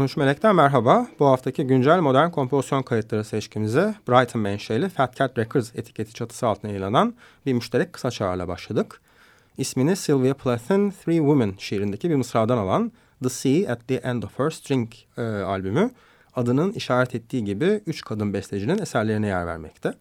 13 Melek'ten merhaba. Bu haftaki güncel modern kompozisyon kayıtları seçkimize Brighton menşeli Fat Cat Records etiketi çatısı altında yayınlanan bir müşterek kısa çağrıyla başladık. İsmini Sylvia Plath'ın Three Women şiirindeki bir mısradan alan The Sea at the End of Her String e, albümü adının işaret ettiği gibi üç kadın bestecinin eserlerine yer vermekte.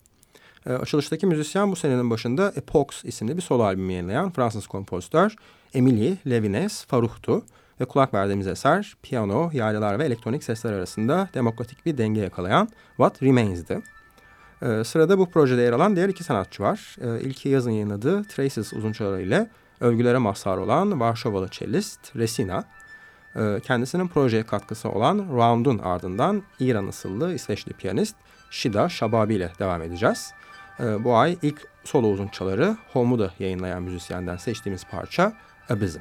E, açılıştaki müzisyen bu senenin başında Epox isimli bir solo albümü yayınlayan Fransız kompozitör Emilie Levines Faruh'tu. Ve kulak verdiğimiz eser piyano, yaylılar ve elektronik sesler arasında demokratik bir denge yakalayan What Remains'di. Ee, sırada bu projede yer alan diğer iki sanatçı var. Ee, ilki yazın yayınladığı Traces uzunçaları ile övgülere mazhar olan Varşovalı cellist Resina. Ee, kendisinin projeye katkısı olan Round'un ardından İran ısıllı İsveçli piyanist Shida Shababi ile devam edeceğiz. Ee, bu ay ilk solo uzunçaları Home'u da yayınlayan müzisyenden seçtiğimiz parça Abysm.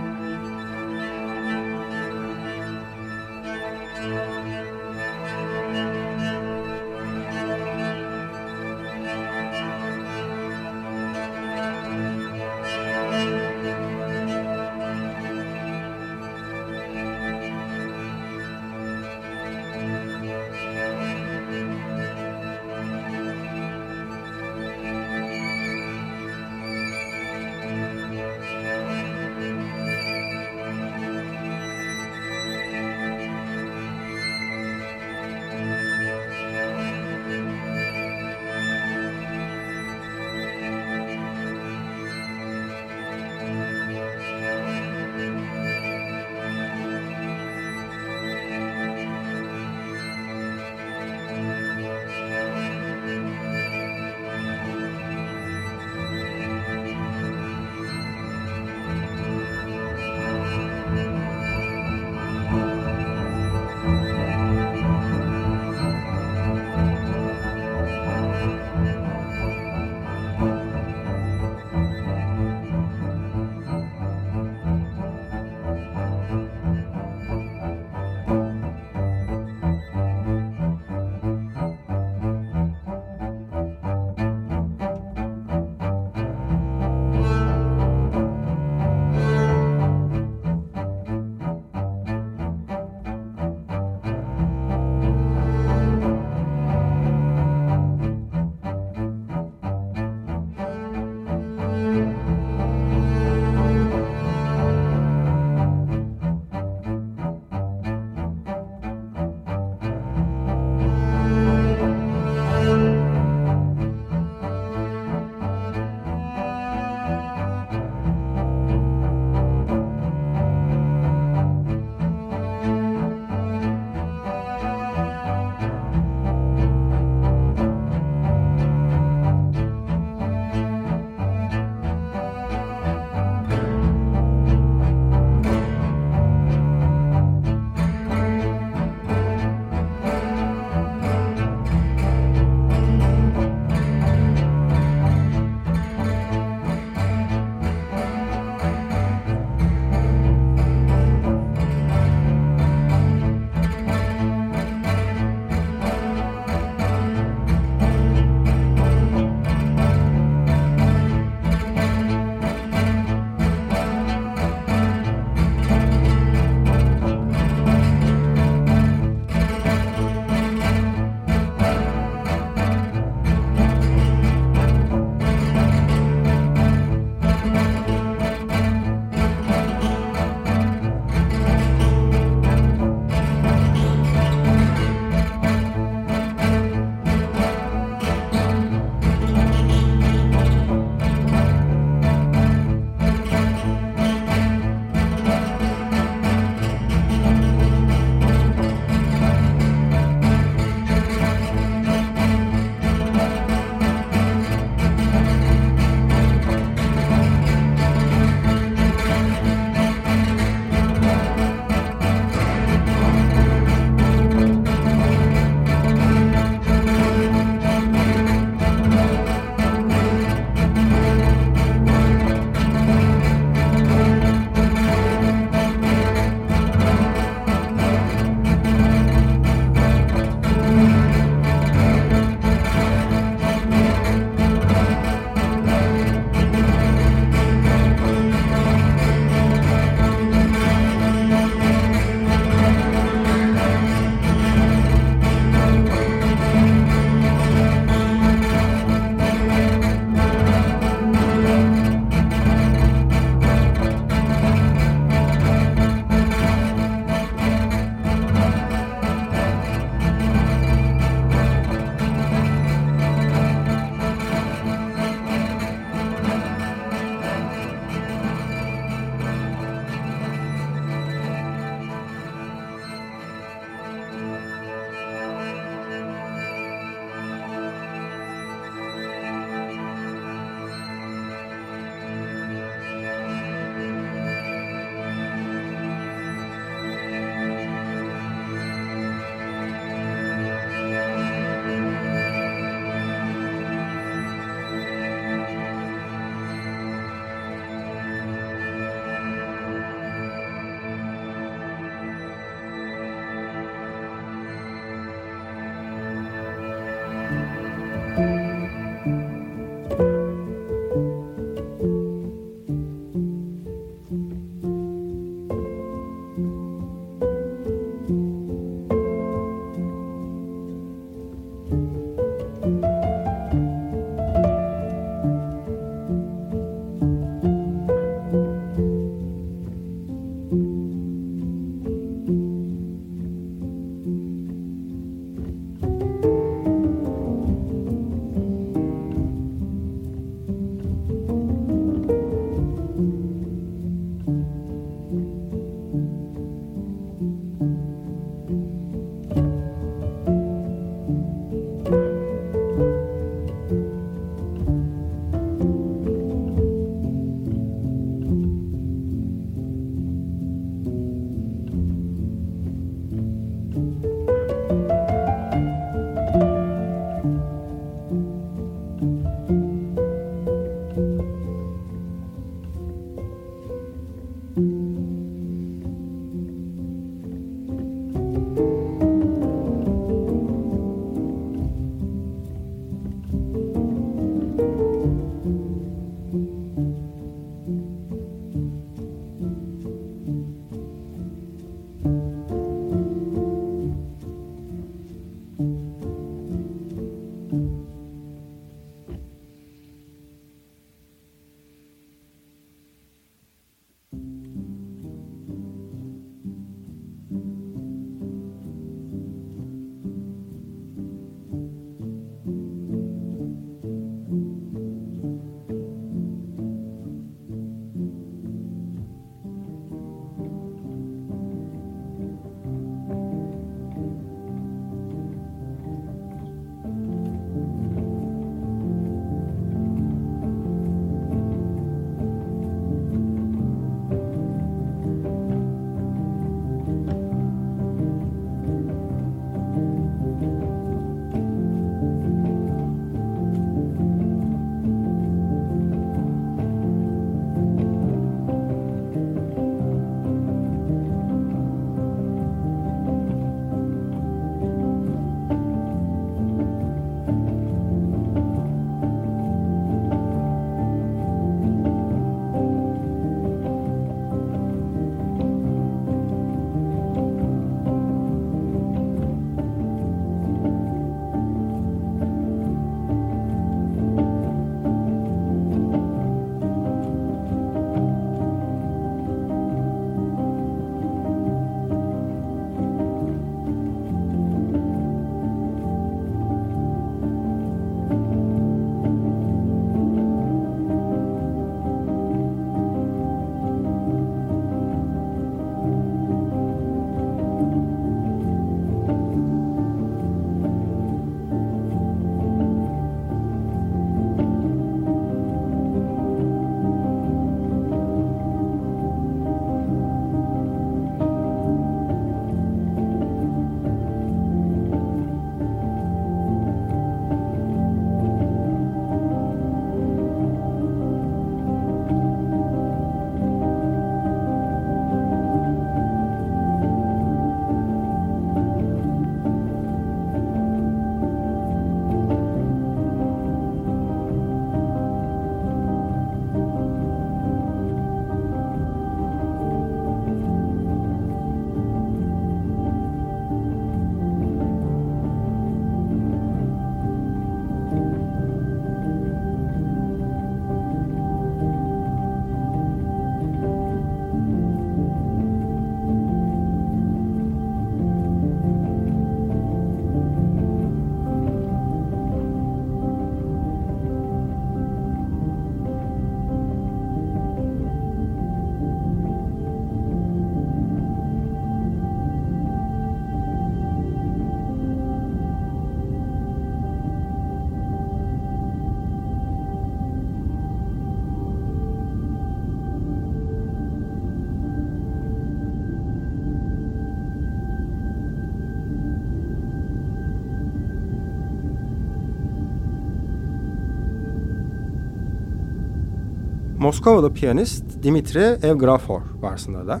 Moskovalı piyanist Dimitri Evgrafor var sınırda.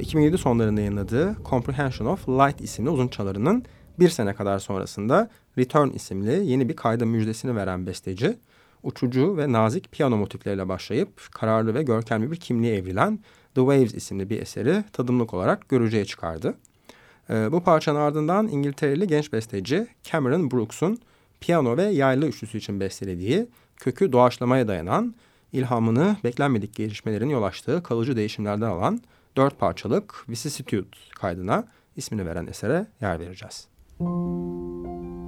2007 ee, sonlarında yayınladığı Comprehension of Light isimli uzun çalarının bir sene kadar sonrasında Return isimli yeni bir kayda müjdesini veren besteci, uçucu ve nazik piyano motifleriyle başlayıp kararlı ve görkemli bir kimliğe evrilen The Waves isimli bir eseri tadımlık olarak görücüye çıkardı. Ee, bu parçanın ardından İngiltereli genç besteci Cameron Brooks'un piyano ve yaylı üçlüsü için bestelediği kökü doğaçlamaya dayanan ilhamını beklenmedik gelişmelerin yol açtığı kalıcı değişimlerden alan dört parçalık Vicissitude kaydına ismini veren esere yer vereceğiz. Müzik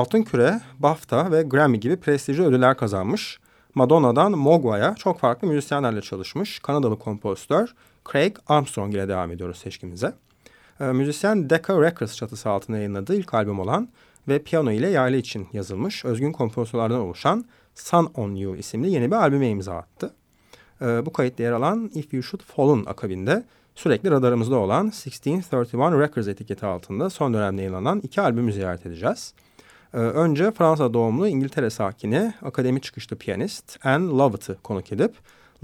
Altın Küre, BAFTA ve Grammy gibi prestijli ödüller kazanmış. Madonna'dan Mogwai'ya çok farklı müzisyenlerle çalışmış Kanadalı kompozitör Craig Armstrong ile devam ediyoruz seçkimize. E, müzisyen Decca Records çatısı altında yayınladığı ilk albüm olan ve piyano ile yaylı için yazılmış özgün kompozitörlerden oluşan Sun On You isimli yeni bir albüme imza attı. E, bu kayıtta yer alan If You Should Fall'un akabinde sürekli radarımızda olan 1631 Records etiketi altında son dönemde yayınlanan iki albümü ziyaret edeceğiz. Ee, önce Fransa doğumlu İngiltere sakini, akademi çıkışlı piyanist Anne Lovett'ı konuk edip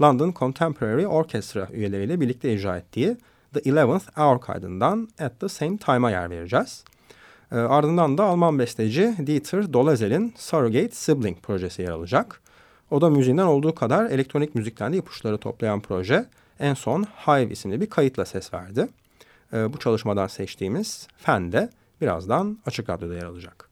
London Contemporary Orchestra üyeleriyle birlikte icra ettiği The Eleventh Hour kaydından At the Same Time'a yer vereceğiz. E, ardından da Alman besteci Dieter Dolezel'in Surrogate Sibling projesi yer alacak. O da müziğinden olduğu kadar elektronik müzikten de ipuçları toplayan proje en son Hive isimli bir kayıtla ses verdi. E, bu çalışmadan seçtiğimiz Fen de birazdan Açık Radyo'da yer alacak.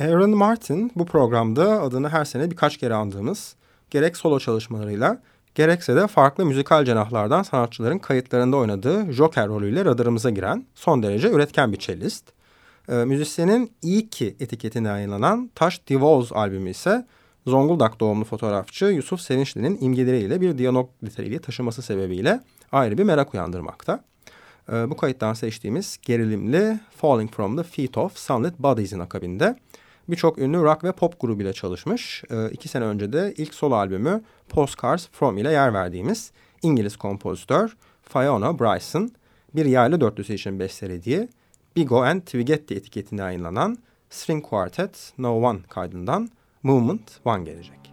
Aaron Martin bu programda adını her sene birkaç kere andığımız gerek solo çalışmalarıyla gerekse de farklı müzikal cenahlardan sanatçıların kayıtlarında oynadığı Joker rolüyle radarımıza giren son derece üretken bir cellist. E, müzisyenin iyi ki etiketine yayınlanan Taş Divoz albümü ise Zonguldak doğumlu fotoğrafçı Yusuf Sevinçli'nin imgeleriyle bir diyalog niteliği taşıması sebebiyle ayrı bir merak uyandırmakta. E, bu kayıttan seçtiğimiz gerilimli Falling From The Feet Of Sunlit Bodies'in akabinde birçok ünlü rock ve pop grubuyla çalışmış. E, iki sene önce de ilk solo albümü Postcards From ile yer verdiğimiz İngiliz kompozitör Fiona Bryson bir yaylı dörtlüsü için bestelediği Bigo and Twigetti etiketine yayınlanan String Quartet No One kaydından Movement One gelecek.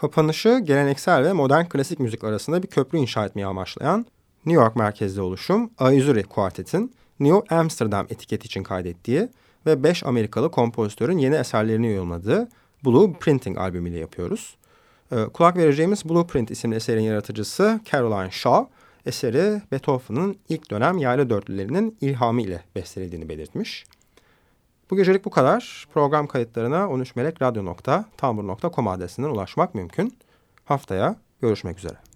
Kapanışı geleneksel ve modern klasik müzik arasında bir köprü inşa etmeyi amaçlayan New York merkezli oluşum Aizuri Quartet'in New Amsterdam etiketi için kaydettiği ve 5 Amerikalı kompozitörün yeni eserlerini yorumladığı Blueprinting albümüyle yapıyoruz. Ee, kulak vereceğimiz Blueprint isimli eserin yaratıcısı Caroline Shaw, eseri Beethoven'ın ilk dönem yaylı dörtlülerinin ilhamı ile bestelediğini belirtmiş. Bu gecelik bu kadar. Program kayıtlarına 13melekradyo.tumblr.com adresinden ulaşmak mümkün. Haftaya görüşmek üzere.